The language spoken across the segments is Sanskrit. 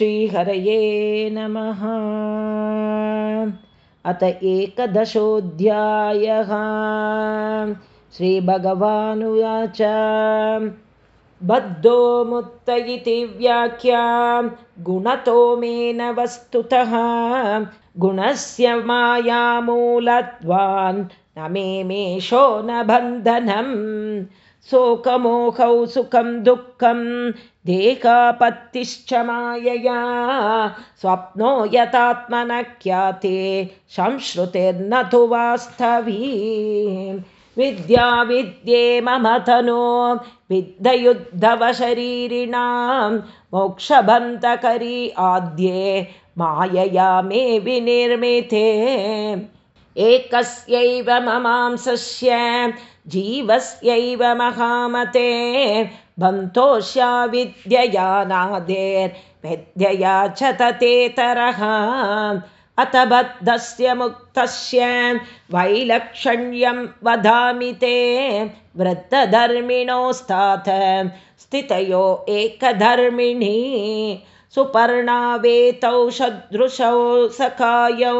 श्रीहरये नमः। अत एकदशोऽध्यायः। श्रीभगवानुवाच। बद्धो मुत्त इति व्याख्यां गुणतो मेन वस्तुतः। गुणस्य मायामूलत्वान् न मे मेषो न बन्धनम् शोकमोहौ सुखं दुःखं देहापत्तिश्च मायया। स्वप्नो यतात्मनः ख्याते संश्रुतिर्न तु वास्तवी। विद्या विद्ये मम तनो विद्धयुद्धवशरीरिणां मोक्षबन्धकरी आद्ये मायया मे विनिर्मिते। एकस्यैव ममांसस्य जीवस्यैव महामते बन्तोष्या विद्यया च ततेतरः अथ बद्धस्य मुक्तस्य वैलक्षण्यं वदामि ते वृत्तधर्मिणोस्तात् स्थितयो एकधर्मिणी सुपर्णावेतौ सदृशौ सखायौ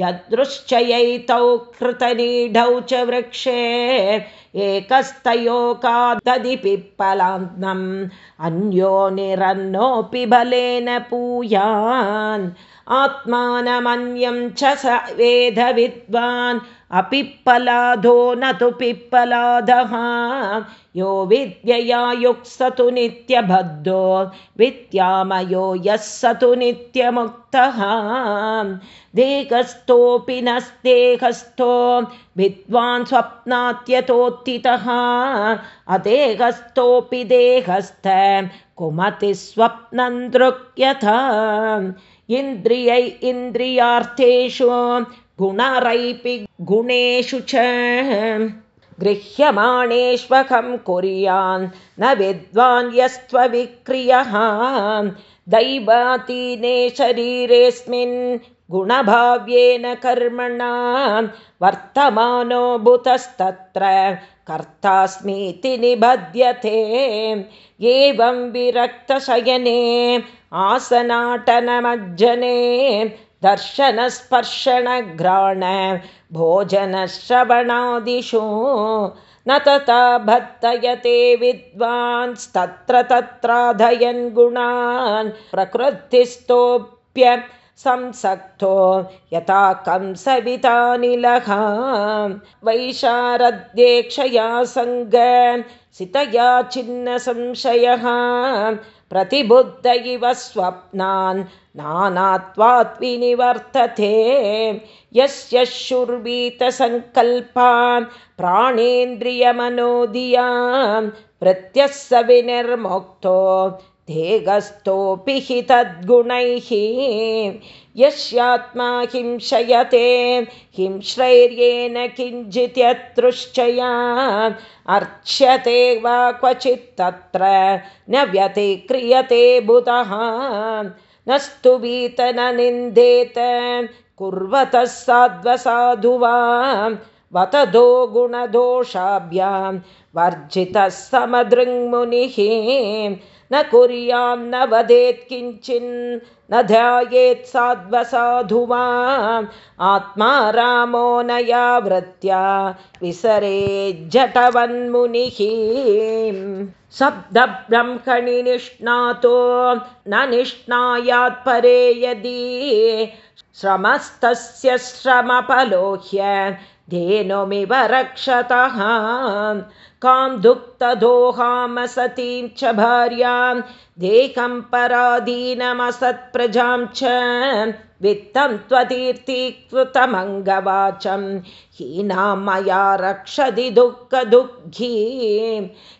यदृश्चयैतौ कृतनीढौ च वृक्षे एकस्तयोकादधि पिप्पलान्नम् अन्यो निरन्नोऽपि बलेन पूयान्। आत्मानमन्यं च स वेदविद्वान्। अपिप्पलादो न तु पिप्पलादः यो विद्यया युक् स तु नित्यबद्धो। विद्यामयो यः स तु नित्यमुक्तः। देहस्थोऽपि नस्तेहस्थो विद्वान् अदेहस्थोऽपि देहस्थ कुमति स्वप्नं दृक्यथा। इन्द्रियै इन्द्रियार्थेषु गुणरैपि गुणेषु च। गृह्यमाणेष्वकं कुर्यान् न विद्वान् यस्त्वविक्रियः। दैवातीने शरीरेऽस्मिन् गुणभाव्येन कर्मणा वर्तमानो भूतस्तत्र कर्तास्मीति निबध्यते। एवं विरक्तशयने आसनाटनमज्जने दर्शनस्पर्शनघ्राण भोजनश्रवणादिषु न तथा भत्तयते विद्वांस्तत्र तत्राधयन् गुणान् प्रकृतिस्थोऽप्य संसक्तो यथा कंसवितानिलः वैशारद्येक्षया सङ्ग सितया छिन्नसंशयः। प्रतिबुद्ध इव स्वप्नान् नानात्वात् विनिवर्तते। यस्य शुर्वीतसङ्कल्पान् प्राणेन्द्रियमनोदियां प्रत्यः स विनिर्मुक्तो देहस्थोऽपि हि तद्गुणैः। यस्यात्मा हिंशयते हिंश्रैर्येण किञ्चित् यतृश्चया अर्च्यते वा क्वचित् तत्र न व्यतिक्रियते बुधः। न स्तुवीत न निन्देत कुर्वतः साध्वसाधु वा वतदो गुणदोषाभ्यां वर्जितः समदृङ्मुनिः न कुर्यान्न वदेत् किञ्चिन् न ध्यायेत् साध्वसाधु वा आत्मा रामो नया वृत्या विसरेज्जटवन्मुनिः शब्दब्रह्मणि निष्णातो न निष्णायात् परे यदि। श्रमस्तस्य श्रमपलोह्य धेनुमिव रक्षतः कां दुःखदोहामसतीं च भार्यां देहं पराधीनमसत्प्रजां च। वित्तं त्वतीर्थीकृतमङ्गवाचं हीनां मया रक्षति दुःखदुःखी।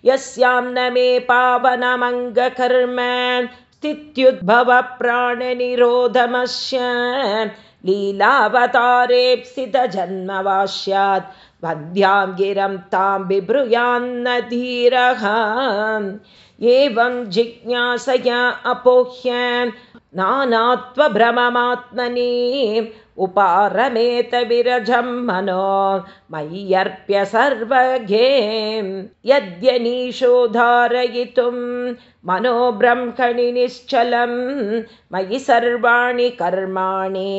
यस्यां न मे पावनमङ्गकर्म स्थित्युद्भवप्राणनिरोधमस्य लीलावतारेप्सितजन्म वन्द्यां गिरं तां बिभ्रूयान्न धीरः एवं जिज्ञासया अपोह्य नानात्वभ्रममात्मनि उपारमेत विरजं मनो मय्यर्प्य सर्वघे यद्यनीशो धारयितुं मनो ब्रह्मणि निश्चलं मयि सर्वाणि कर्माणि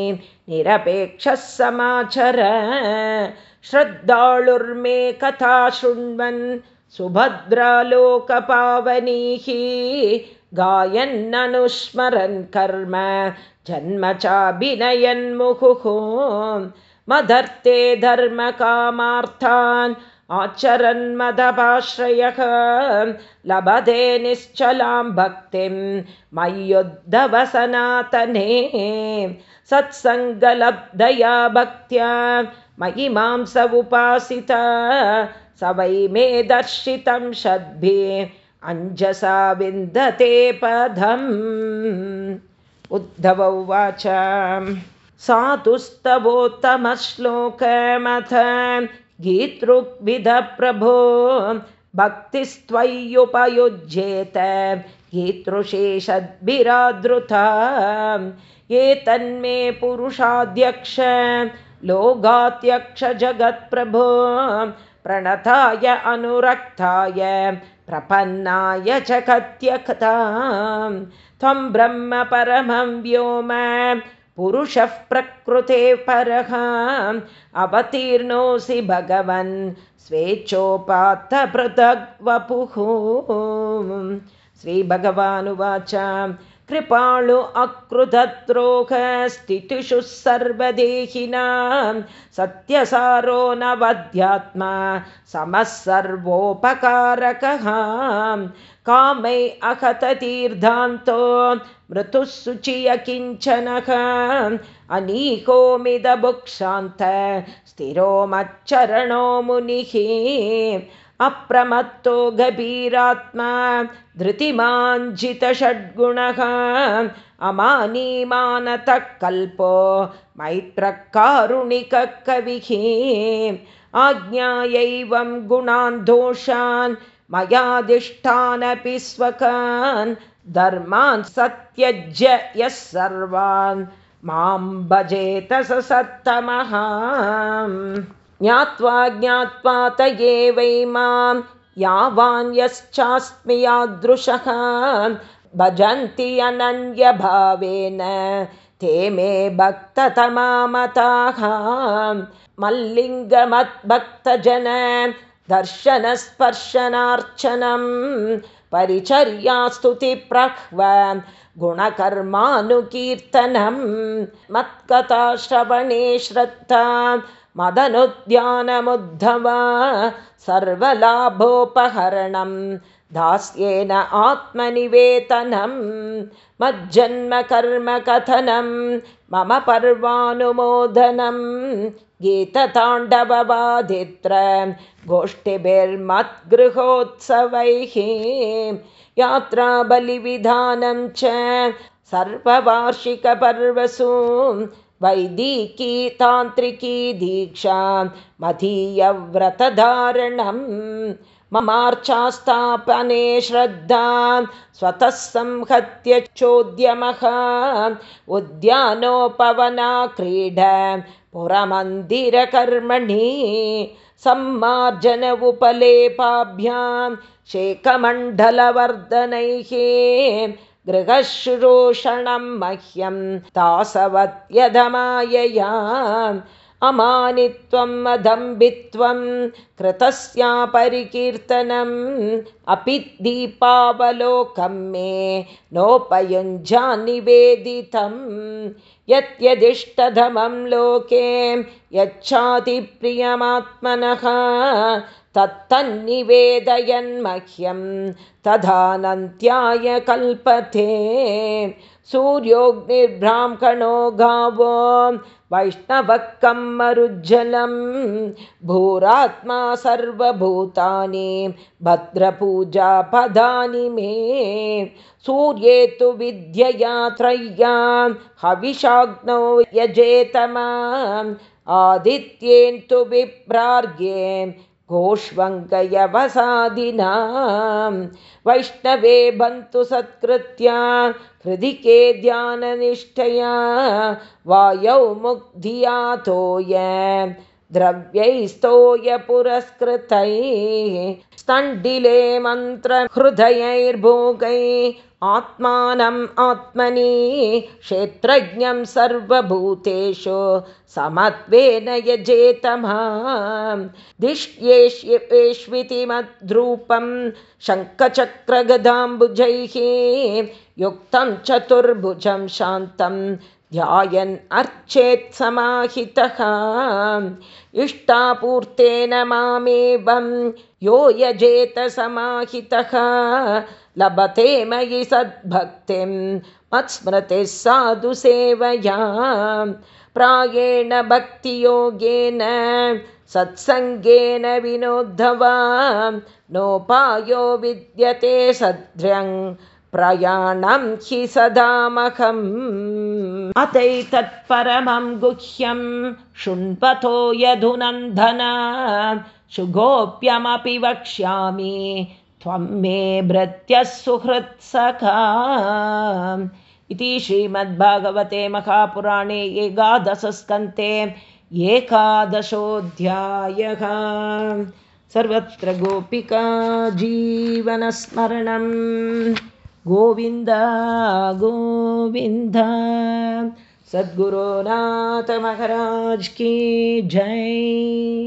निरपेक्षः समाचर। श्रद्धाळुर्मे कथा शृण्वन् सुभद्रालोकपावनीः गायन्ननुस्मरन् कर्म जन्म चाभिनयन्मुहुः मदर्थे धर्मकामार्थान् आचरन्मदपाश्रयः लभते निश्चलां भक्तिं मय्युद्धवसनातने। सत्सङ्गलब्धया भक्त्या मयि मांस उपासिता स वै मे दर्शितं षद्भिः अञ्जसा विन्दते पदम्। उद्धव उवाच सातुस्तवोत्तमश्लोकमथ गीतृग्विधप्रभो भक्तिस्त्वय्युपयुज्येत गीतृशेषद्भिरादृता। एतन्मे पुरुषाध्यक्ष लोगात्यक्ष जगत्प्रभो प्रणताय अनुरक्ताय प्रपन्नाय च कथ्यकथां त्वं ब्रह्म परमं व्योम पुरुषः प्रकृते परः अवतीर्णोऽसि भगवन् स्वेच्छोपात्तपृथग्वपुः श्रीभगवानुवाच कृपाळु अकृतद्रोहस्थितिषु सर्वदेहिनां। सत्यसारो न वध्यात्मा समः सर्वोपकारकः कामै अहततीर्धान्तो मृतुः शुचियकिञ्चनः अनीकोमिदभुक्षान्त स्थिरो मच्चरणो मुनिः अप्रमत्तो गभीरात्मा धृतिमाञ्जितषड्गुणः। अमानीमानतः कल्पो मैत्रकारुणिकः कविः आज्ञायैवं गुणान् दोषान् मयाधिष्ठानपि स्वकान्। धर्मान् सत्यज्य यः सर्वान्। मां भजेत स सत्तमः ज्ञात्वा ज्ञात्वा त वै मां यावान् यश्चास्मि यादृशः। भजन्ति अनन्यभावेन ते मे भक्ततमामताः। मल्लिङ्गमद्भक्तजन दर्शनस्पर्शनार्चनं परिचर्यास्तुतिप्रह्व गुणकर्मानुकीर्तनं मत्कथाश्रवणे श्रद्धा मदनुद्यानमुद्धव सर्वलाभोपहरणं दास्येन आत्मनिवेतनं मज्जन्मकर्मकथनं मम पर्वानुमोदनं गीतताण्डववादित्र गोष्ठिभिर्मद्गृहोत्सवैः यात्राबलिविधानं च सर्ववार्षिकपर्वसु वैदिकी तान्त्रिकी दीक्षा मदीयव्रतधारणं ममार्चास्थापने श्रद्धा स्वतः संहत्य चोद्यमः उद्यानोपवना क्रीड पुरमन्दिरकर्मणि सम्मार्जन उपलेपाभ्यां शेकमण्डलवर्धनैः गृहशुरोषणं मह्यं तासवत्यधमायया अमानित्वम् अदम्बित्वं कृतस्या परिकीर्तनम् अपि दीपावलोकं मे नोपयुञ्जानिवेदितं यत्यदिष्टधमं लोके यच्छातिप्रियमात्मनः तत्तन्निवेदयन्मह्यं तदानन्त्याय कल्पते। सूर्योऽग्निर्ब्राह्मणो गावो वैष्णवक्कं मरुज्जलं भूरात्मा सर्वभूतानि भद्रपूजापदानि मे। सूर्ये तु विद्यया त्रय्या हविषाग्नौ यजेतमा आदित्येन्तु विप्रार्घ्ये गोष्वङ्गयवसादिनां वैष्णवे बन्तु सत्कृत्या हृदिके ध्याननिष्ठया वायौ मुग्धियातोय द्रव्यैस्तोय पुरस्कृतैः स्तण्डिले मन्त्रहृदयैर्भोगै आत्मानम् आत्मनि क्षेत्रज्ञं सर्वभूतेषु समत्वेन यजेतमां। दिश्येष्विति मद्रूपं शङ्खचक्रगदाम्बुजैः युक्तं चतुर्भुजं शान्तं ध्यायन् अर्चेत् समाहितः। इष्टापूर्तेन मामेवं यो यजेत समाहितः लभते मयि सद्भक्तिं मत्स्मृतिः साधु सेवया। प्रायेण भक्तियोगेन सत्सङ्गेन विनोद्धवा। नोपायो विद्यते सद्र्यङ् प्रयाणं हि सदामहम्। अतैतत्परमं गुह्यं शृण्वतो यधुनन्दन सुगोप्यमपि वक्ष्यामि त्वं मे भृत्यः सुहृत्सखा इति श्रीमद्भागवते महापुराणे एकादशस्कन्ते एकादशोऽध्यायः। सर्वत्र गोपिका जीवनस्मरणं। गोविन्द गोविन्द। सद्गुरोनाथमहाराज की जय